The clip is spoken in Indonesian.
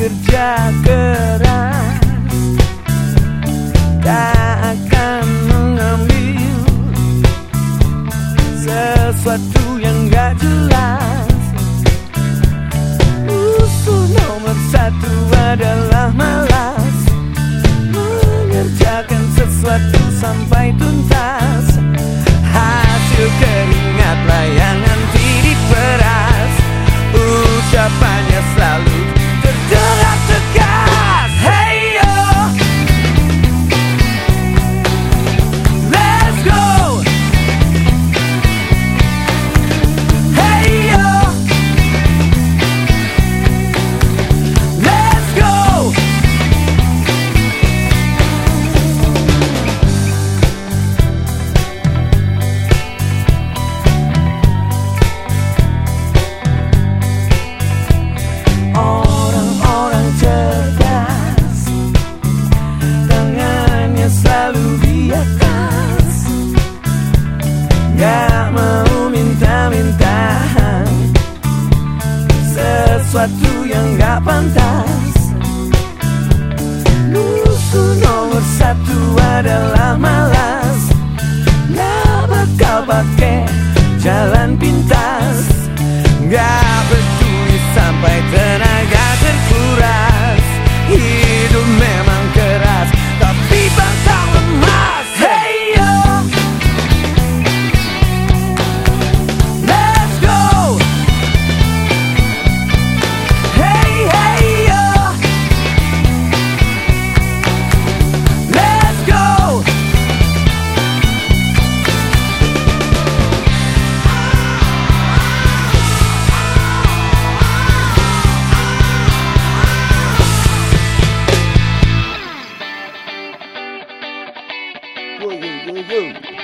kerja keras Tak akan mengambil Sesuatu yang gak jelas. Musuh nomor satu adalah pantas. Nusu nomor satu adalah malas. Gak bakal pakai jalan woo, woo, woo, woo.